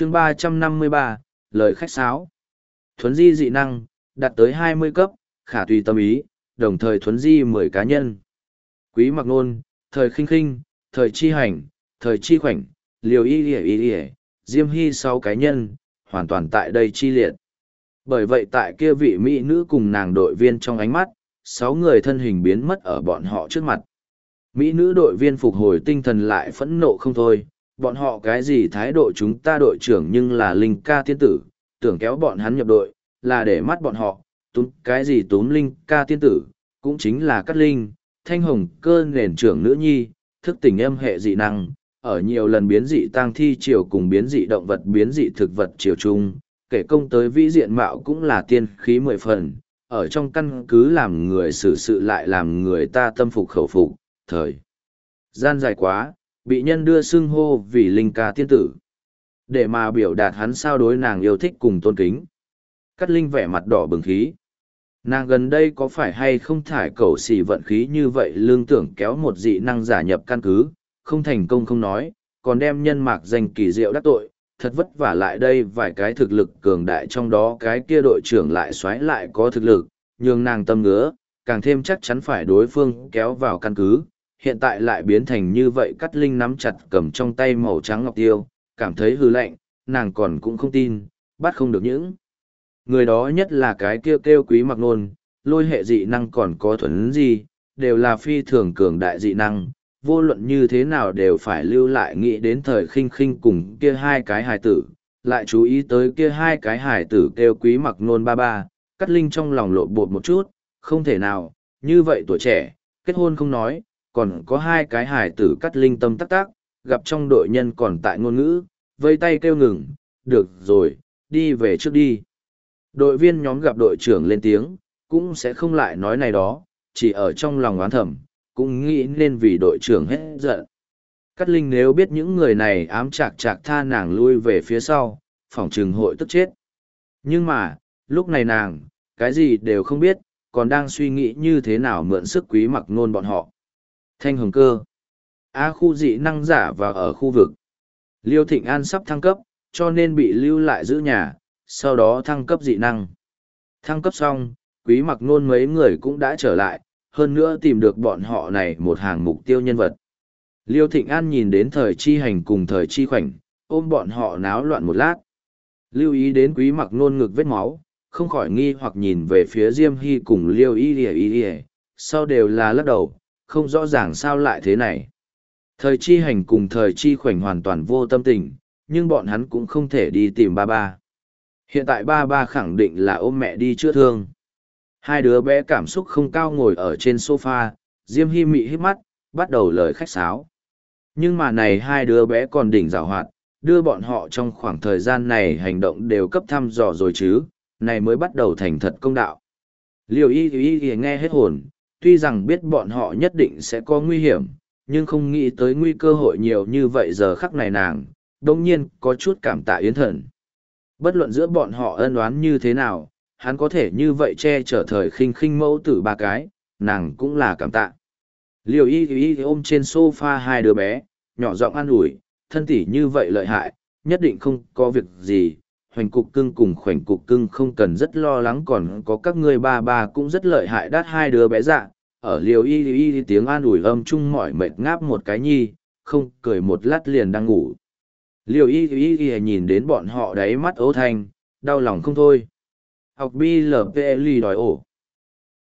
chương ba trăm năm mươi ba, lời khách sáo. Thuấn di dị năng, đạt tới hai mươi cấp, khả tùy tâm ý, đồng thời thuấn di mười cá nhân. Quý mặc nôn, thời khinh khinh, thời chi hành, thời chi khoảnh, liều y ỉa y ỉa diêm hy sáu cá nhân, hoàn toàn tại đây chi liệt. Bởi vậy tại kia vị mỹ nữ cùng nàng đội viên trong ánh mắt, sáu người thân hình biến mất ở bọn họ trước mặt. Mỹ nữ đội viên phục hồi tinh thần lại phẫn nộ không thôi bọn họ cái gì thái độ chúng ta đội trưởng nhưng là linh ca tiên tử, tưởng kéo bọn hắn nhập đội, là để mắt bọn họ, túm cái gì túm linh ca tiên tử, cũng chính là cắt linh, thanh hồng, cơ nền trưởng nữ nhi, thức tỉnh âm hệ dị năng, ở nhiều lần biến dị tăng thi triều cùng biến dị động vật biến dị thực vật triều chung, kể công tới vĩ diện mạo cũng là tiên khí mười phần, ở trong căn cứ làm người xử sự lại làm người ta tâm phục khẩu phục, thời gian dài quá bị nhân đưa xưng hô vì linh ca tiên tử. Để mà biểu đạt hắn sao đối nàng yêu thích cùng tôn kính. Cắt linh vẻ mặt đỏ bừng khí. Nàng gần đây có phải hay không thải cầu xì vận khí như vậy lương tưởng kéo một dị năng giả nhập căn cứ, không thành công không nói, còn đem nhân mạc danh kỳ diệu đắc tội, thật vất vả lại đây vài cái thực lực cường đại trong đó cái kia đội trưởng lại xoáy lại có thực lực, nhường nàng tâm ngứa, càng thêm chắc chắn phải đối phương kéo vào căn cứ hiện tại lại biến thành như vậy cắt linh nắm chặt cầm trong tay màu trắng ngọc tiêu, cảm thấy hư lạnh, nàng còn cũng không tin, bắt không được những. Người đó nhất là cái kêu kêu quý mặc nôn, lôi hệ dị năng còn có thuần gì, đều là phi thường cường đại dị năng, vô luận như thế nào đều phải lưu lại nghĩ đến thời khinh khinh cùng kia hai cái hài tử. Lại chú ý tới kia hai cái hài tử kêu quý mặc nôn ba ba cắt linh trong lòng lộ bột một chút, không thể nào, như vậy tuổi trẻ, kết hôn không nói còn có hai cái hài tử cắt linh tâm tắc tắc gặp trong đội nhân còn tại ngôn ngữ vây tay kêu ngừng được rồi đi về trước đi Đội viên nhóm gặp đội trưởng lên tiếng, cũng sẽ không lại nói này đó, chỉ ở trong lòng oán thầm, cũng nghĩ nên vì đội trưởng hết giận. Cát Linh nếu biết những người này ám chạc chạc tha nàng lui về phía sau, phòng trừng hội tức chết. Nhưng mà, lúc này nàng, cái gì đều không biết, còn đang suy nghĩ như thế nào mượn sức quý mặc nôn bọn họ. Thanh hồng cơ. A khu dị năng giả và ở khu vực. Liêu Thịnh An sắp thăng cấp, cho nên bị lưu lại giữ nhà, sau đó thăng cấp dị năng. Thăng cấp xong, quý mặc nôn mấy người cũng đã trở lại, hơn nữa tìm được bọn họ này một hàng mục tiêu nhân vật. Liêu Thịnh An nhìn đến thời chi hành cùng thời chi khoảnh, ôm bọn họ náo loạn một lát. Lưu ý đến quý mặc nôn ngực vết máu, không khỏi nghi hoặc nhìn về phía Diêm Hy cùng Liêu Y Y Y Y, sau đều là lắc đầu, không rõ ràng sao lại thế này. Thời chi hành cùng thời chi khoảnh hoàn toàn vô tâm tình, nhưng bọn hắn cũng không thể đi tìm ba ba. Hiện tại ba ba khẳng định là ôm mẹ đi chữa thương. Hai đứa bé cảm xúc không cao ngồi ở trên sofa, Diêm Hy mị hít mắt, bắt đầu lời khách sáo. Nhưng mà này hai đứa bé còn đỉnh rào hoạt, đưa bọn họ trong khoảng thời gian này hành động đều cấp thăm dò rồi chứ, này mới bắt đầu thành thật công đạo. Liều y y y nghe hết hồn, tuy rằng biết bọn họ nhất định sẽ có nguy hiểm, nhưng không nghĩ tới nguy cơ hội nhiều như vậy giờ khắc này nàng, đồng nhiên có chút cảm tạ yến thần. Bất luận giữa bọn họ ân oán như thế nào, hắn có thể như vậy che chở thời khinh khinh mẫu tử ba cái, nàng cũng là cảm tạ. Liều y y ôm trên sofa hai đứa bé, nhỏ giọng an ủi, thân tỷ như vậy lợi hại, nhất định không có việc gì. Hoành cục cưng cùng khoảnh cục cưng không cần rất lo lắng còn có các ngươi ba ba cũng rất lợi hại đắt hai đứa bé dạ. Ở liều y y tiếng an ủi âm chung mỏi mệt ngáp một cái nhi, không cười một lát liền đang ngủ. Liều y y y nhìn đến bọn họ đáy mắt ấu thanh, đau lòng không thôi. Học BLPL đòi ổ.